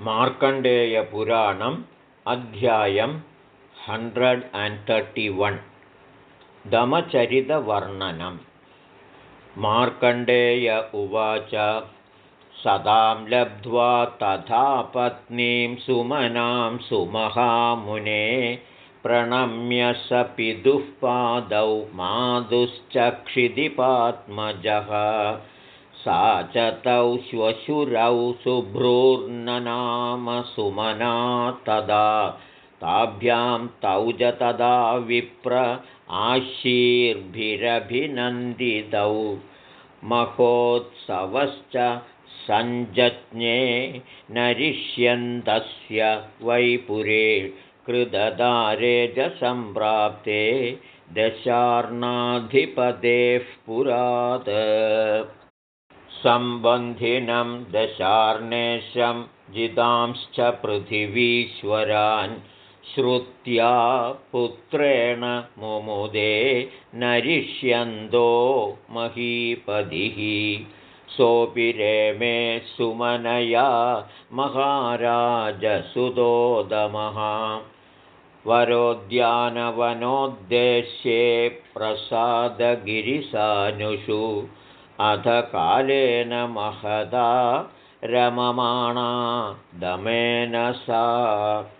मार्कण्डेयपुराणम् अध्यायं hundred and thirty one. दमचरितवर्णनं. मार्कण्डेय उवाच सदां लब्ध्वा तथा पत्नीं सुमनां सुमहामुने प्रणम्य स पितुः पादौ मातुश्चक्षिदिपात्मजः सा च तौ श्वशुरौ शुभ्रूर्ननाम सुमना तदा। ताभ्यां तौ च तदा विप्र आशीर्भिरभिनन्दितौ। महोत्सवश्च सञ्जज्ञे नरिष्यन्तस्य वैपुरे कृददारे च सम्प्राप्ते दशार्णाधिपतेः पुरात् सम्बन्धिनं दशार्णेशं जितांश्च पृथिवीश्वरान् श्रुत्या पुत्रेण मुमुदे नरिष्यन्दो महीपतिः। सोऽपि रेमे सुमनया महाराजसुतोदमः वरोद्यानवनोद्देश्ये प्रसादगिरिसानुषु अध कालेन महदा रममाणा दमेन सा।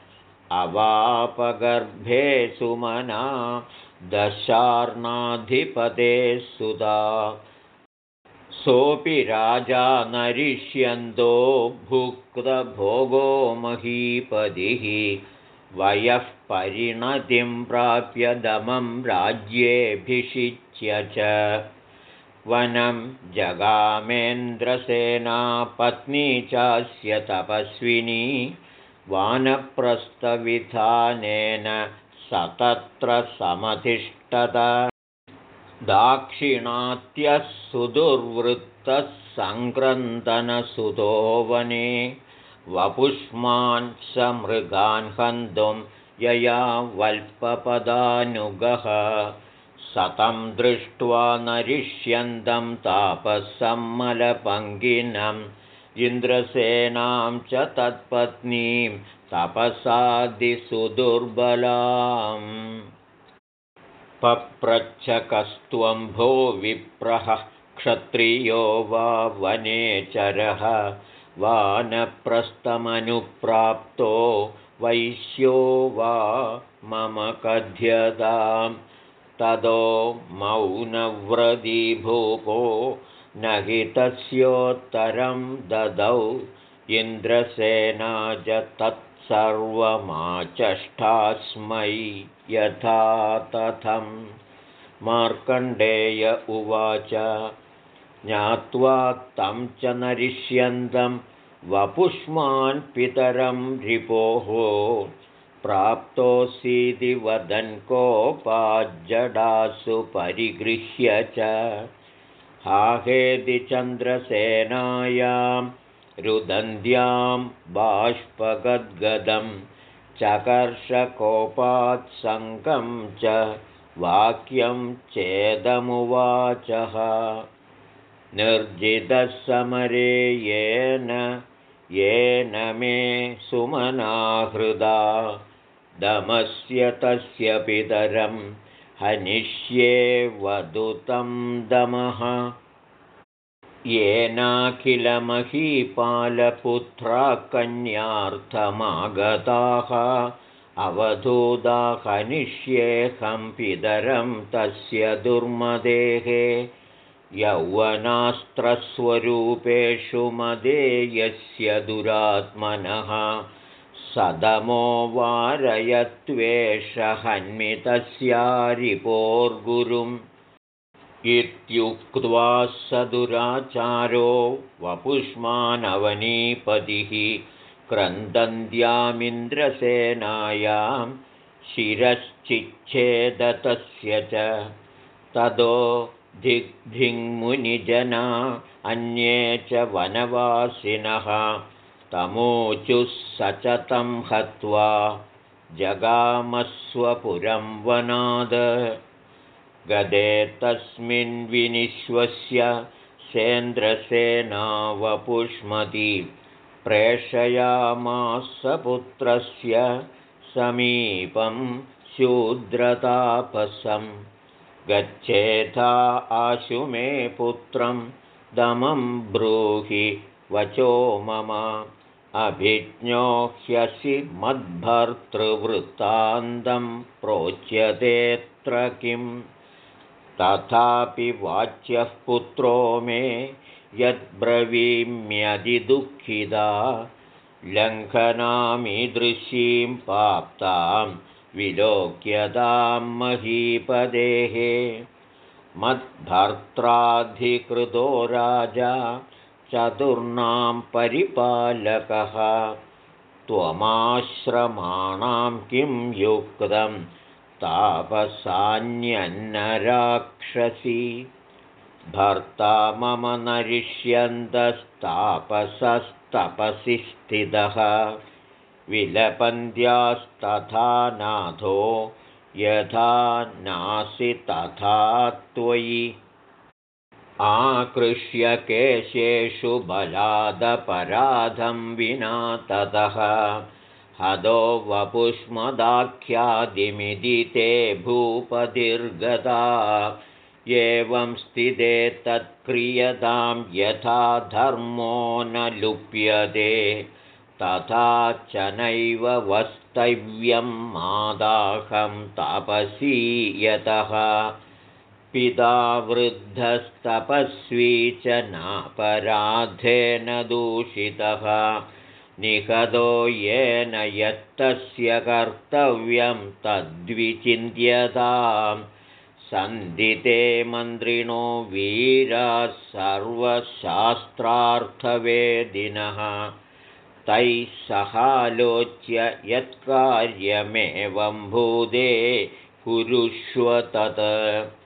अवापगर्भे सुमना दशार्णाधिपते सुधा। सोऽपि राजा नरिष्यन्तो भुक्तभोगो महीपतिः। वयः परिणतिं प्राप्य दमं राज्येऽभिषिच्य च वनं जगामेन्द्रसेना पत्नी चास्य तपस्विनी वानप्रस्थविधानेन सतत्र समतिष्ठत दाक्षिणात्यः सुदुर्वृत्तः सङ्क्रन्दनसुतो वने वपुष्मान् स मृगान् हन्तुं यया वल्पपदानुगः सतं दृष्ट्वा नरिष्यन्तं तापसम्मलपङ्गिनम् इन्द्रसेनां च तत्पत्नीं तपसादिसुदुर्बलाम् पप्रच्छकस्त्वं भो विप्रः क्षत्रियो वा वनेचरः वानप्रस्थमनुप्राप्तो वैश्यो वा मम कथ्यताम् ततो मौनव्रदिभूपो न हि तस्योत्तरं ददौ इन्द्रसेना च तत्सर्वमाचष्टास्मै यथा तथं मार्कण्डेय उवाच ज्ञात्वा तं च नरिष्यन्तं वपुष्मान् पितरं रिपोः प्राप्तोऽसीति वदन् कोपाज्जडासु परिगृह्य च। हाहेदि चन्द्रसेनायां रुदन्त्यां बाष्पगद्गदं चकर्षकोपात्सङ्गं च वाक्यं चेदमुवाचः। निर्जितः समरे येन येन मे सुमनाहृदा दमस्य तस्य पितरं हनिष्ये वदुतं दमः। येनाखिलमहीपालपुत्रा कन्यार्थमागताः अवधूदा हनिष्येऽहं पितरं तस्य दुर्मदेः। यौवनास्त्रस्वरूपेषु मदेयस्य दुरात्मनः सदमो वारयत्वेष हन्मितस्यारिपोर्गुरुम् इत्युक्त्वा स दुराचारो वपुष्मानवनीपतिः क्रन्दन्त्यामिन्द्रसेनायां शिरश्चिच्छेदतस्य च। ततो दिग्धिङ्मुनिजना अन्ये च वनवासिनः तमोचुः स च तं हत्वा जगामस्वपुरं वनाद। गदे तस्मिन् विनिश्वस्य सेन्द्रसेनावपुष्मति प्रेषयामासपुत्रस्य समीपं शूद्रतापसं। गच्छेथा आशु मे पुत्रं दमं ब्रूहि वचो मम अभिज्ञोह्यसि मद्भर्तृवृत्तान्तं प्रोच्यतेऽत्र किम्? तथापि वाच्यः पुत्रो मे यद्ब्रवीम्यदिदुःखिदा लङ्घनामीदृशीं पाप्तां विलोक्यतां महीपदेः। मद्भर्त्राधिकृतो राजा चतुर्णां परिपालकः। त्वमाश्रमाणां किं युक्तं? तापसान्यन्नराक्षसी। भर्ता मम नरिष्यन्तस्तापसस्तपसि स्थितः। विलपन्त्यास्तथा नाथो यथा नासि तथा त्वयि आकृष्य केशेषु बलादपराधं विना ततः। हदो वपुष्मदाख्यादिमिदि ते भूपतिर्गता एवं स्थिते तत्क्रियतां यथा धर्मो न लुप्यते। तथा च नैव वस्तव्यं मादाहं तपसी यतः पिता वृद्धस्तपस्वी च नापराधेन दूषितः। निहतो येन यत्तस्य कर्तव्यं तद्विचिन्त्यताम् सन्दिते मन्त्रिणो वीराः सर्वशास्त्रार्थवेदिनः। तैः सहालोच्य यत्कार्यमेवं भूदे कुरुष्व तत्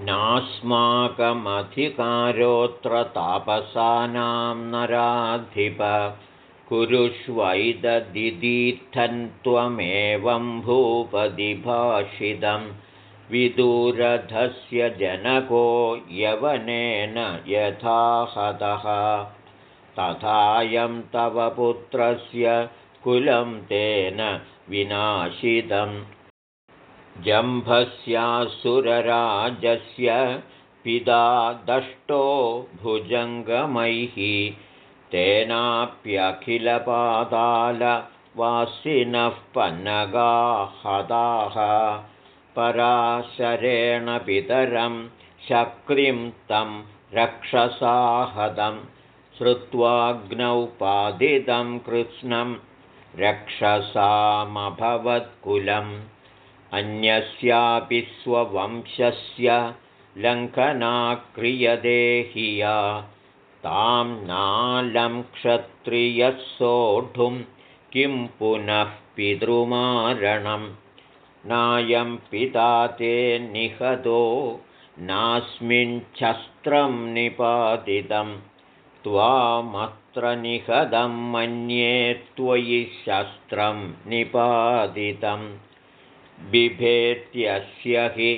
नास्माकमधिकारोऽत्र तापसानां नराधिप कुरुष्वैददिदीर्थन्त्वमेवं भूपदिभाषितम् विदुरधस्य जनको यवनेन यथा हतः। तथायं तव पुत्रस्य कुलं तेन विनाशितं जम्भस्यासुरराजस्य पिता दष्टो भुजङ्गमैः तेनाप्यखिलपातालवासिनः पन्नगाहदाः पराशरेण पितरं शक्रिं तं रक्षसाहदं श्रुत्वाग्नौ पादितं कृत्स्नं रक्षसामभवत्कुलम् अन्यस्यापि स्ववंशस्य लङ्घना क्रियते हि या तां नालं क्षत्रियः सोढुं किं पुनः पितृमारणम् नायं पिता ते निहतो नास्मिञ्छस्त्रं निपातितं। त्वामत्र निहदं मन्ये त्वयि शस्त्रं निपातितं बिभेत्यस्य हि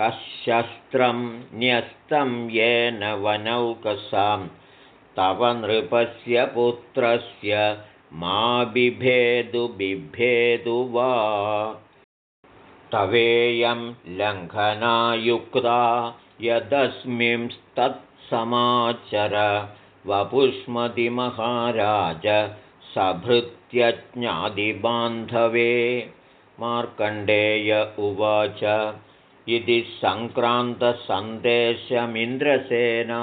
कशस्त्रं न्यस्तं येन वनौकसां तव नृपस्य पुत्रस्य मा बिभेदु बिभेदु वा। तवेयं लङ्घनायुक्ता यदस्मिंस्तत्समाचर वपुष्मतिमहाराज सभृत्यज्ञादिबान्धवे मार्कण्डेय उवाच। इति सङ्क्रान्तसन्देशमिन्द्रसेना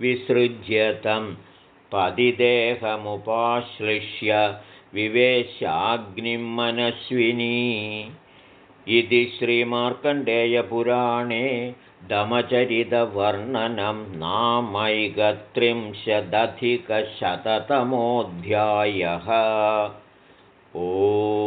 विसृज्यतं पदिदेहमुपाश्लिष्य विवेशाग्निं मनस्विनी। इति श्रीमार्कण्डेयपुराणे दमचरितवर्णनं नामैकत्रिंशदधिकशततमोऽध्यायः ओम्